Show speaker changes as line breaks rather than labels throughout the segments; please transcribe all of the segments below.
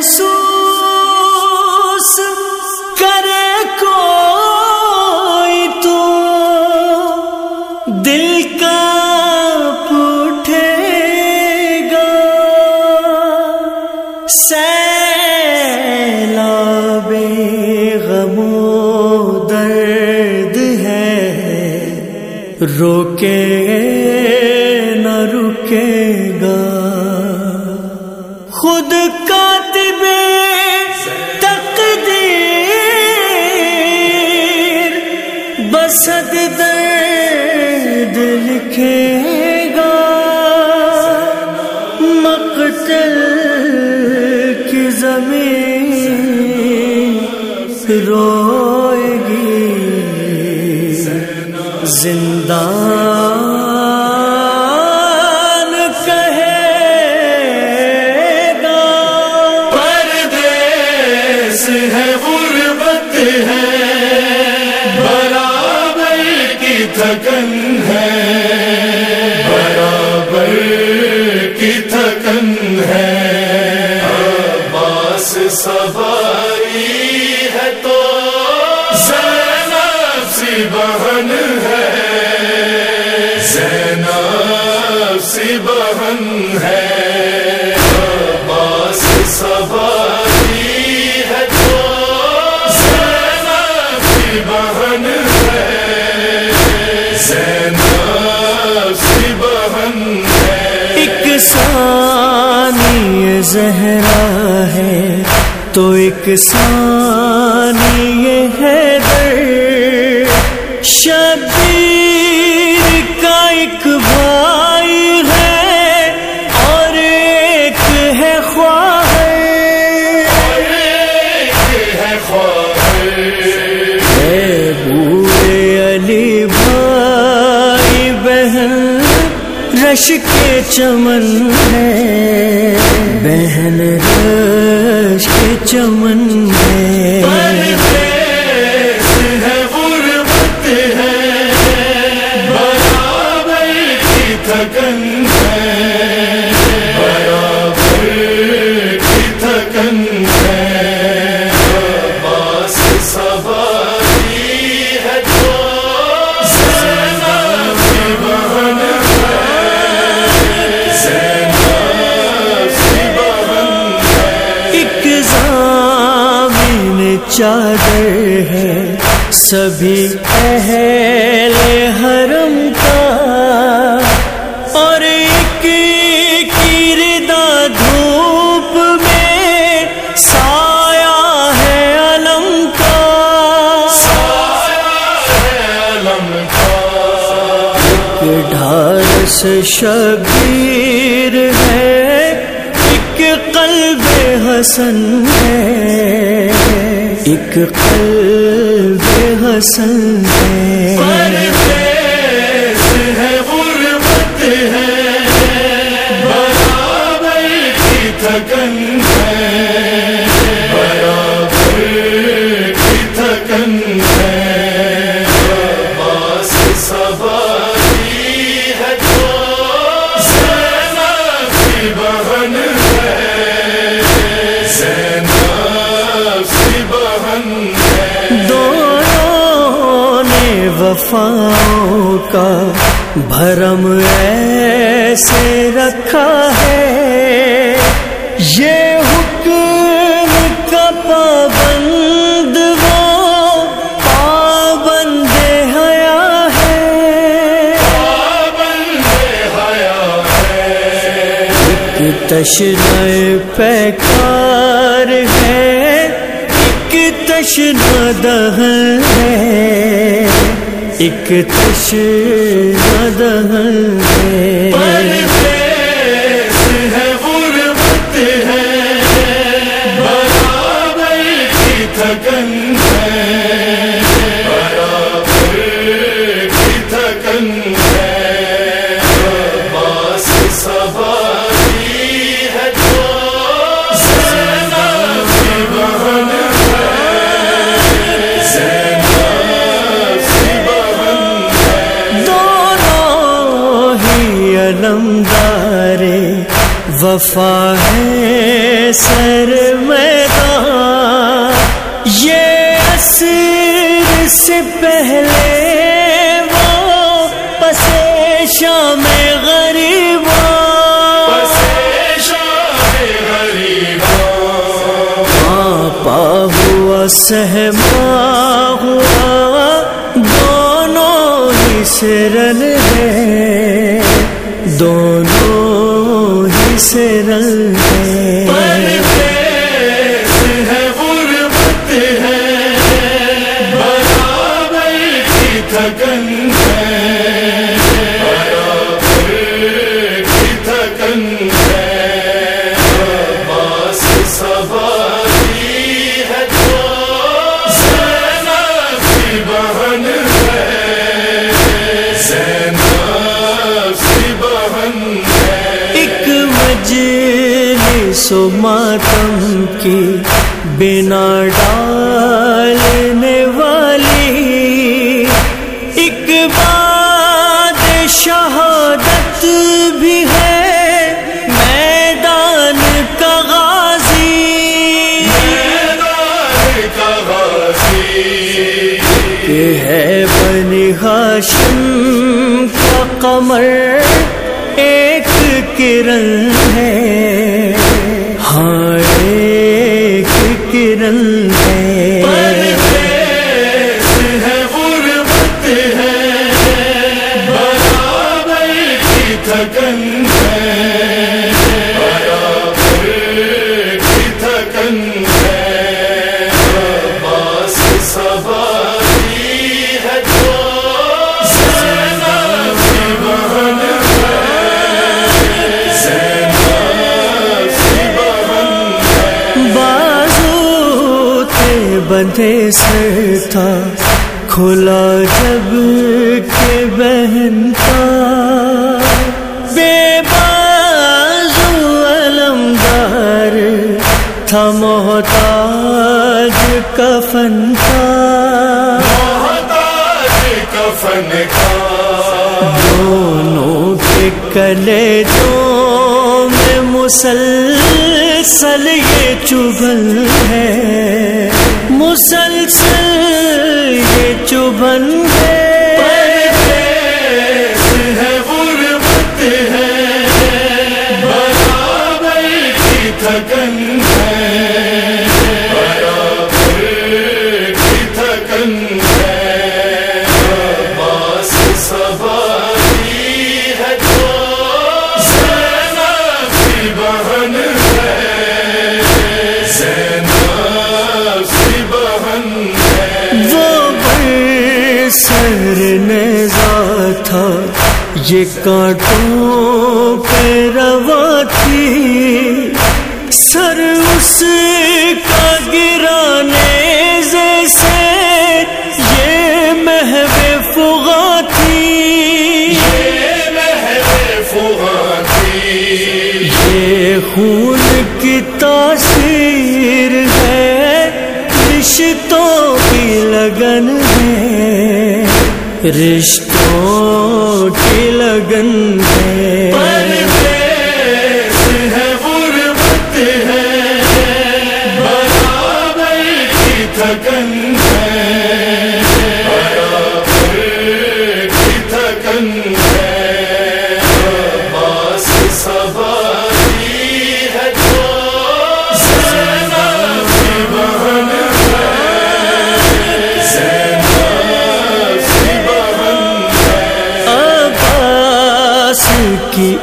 محسوس کرے کوئی تو دل کا پوٹھے گا۔ سیلاب غم و درد ہے۔ روکے زمین روئے گی۔
زندہ ہے غربت ہے۔ بہن ہے۔ زینب سی بہن ہے۔ عباس سواری ہے۔ تو زینب سی بہن ہے۔ زینب سی بہن ہے۔
ایک ثانی زہرا ہے، تو ایک ثانی ہے۔ بہن رش کے چمن ہے۔ بہن رش کے چمن ہے۔ چادر ہے، سبھی اہل حرم کا۔ اور ایک کردہ دھوپ میں سایہ ہے علم کا۔
علم کا
ڈھارس شبیر ہے، ایک قلب حسن ہے۔ ایک قلب حسن ہے۔ وفاؤں کا بھرم ایسے رکھا ہے۔ یہ حکم کا پابند وہ پابند حیا ہے۔ ایک تشنہ پیکار ہے، ایک تشنہ دہن ہے۔ ایک تشنہ دہن وفا ہے سر میدان۔ یہ عصر سے پہلے وہ پسے شام ہوا سہما ہوا۔ دونوں ہی سرن ہے دونوں سے سرن ہے۔
تھکن ہے۔ تھکن ہے۔ باس
مجلس و ماتم کی بنا ڈالنے والی ایک بات شہادت بھی ہے میدان کا غازی کہ ہے بنی ہاشم کا قمر ایک کرن ہائے کرن بندے سر تھا کھلا جب کے بہن کا بے بازو علمدار تھا محتاج کفن کا
محتاج کفن کا
دونوں کے کلے جو میں مسلسل یہ چبھن ہے۔ مسلسل یہ چبھن ہے پر نیزا تھا۔ یہ کانٹوں پہ روا تھی۔ سر اسے رشتوں کی لگن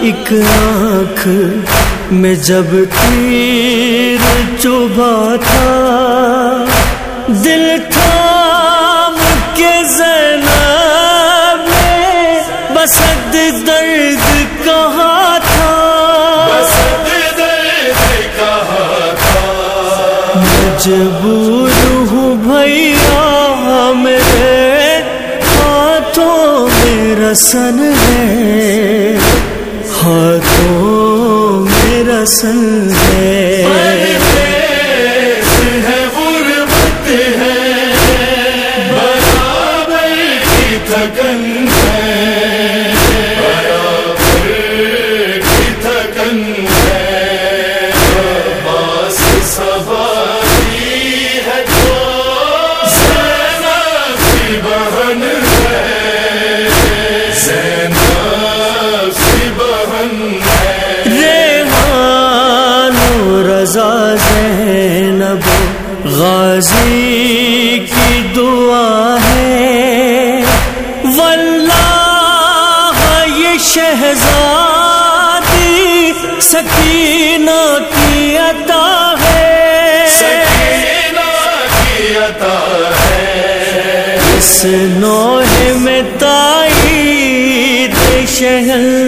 ایک آنکھ میں جب تیر چبھا تھا دل تھام کے زینب نے بسد درد کہا تھا؟
کہا تھا؟
مجبور ہوں بھیا میرے ہاتھوں میں رسن ہے میں ہے۔ غازی کی دعا ہے۔ واللہ یہ شہزادی سکینہ کی عطا ہے۔
سکینہ کی عطا ہے۔
اس نوح میں تائی شہر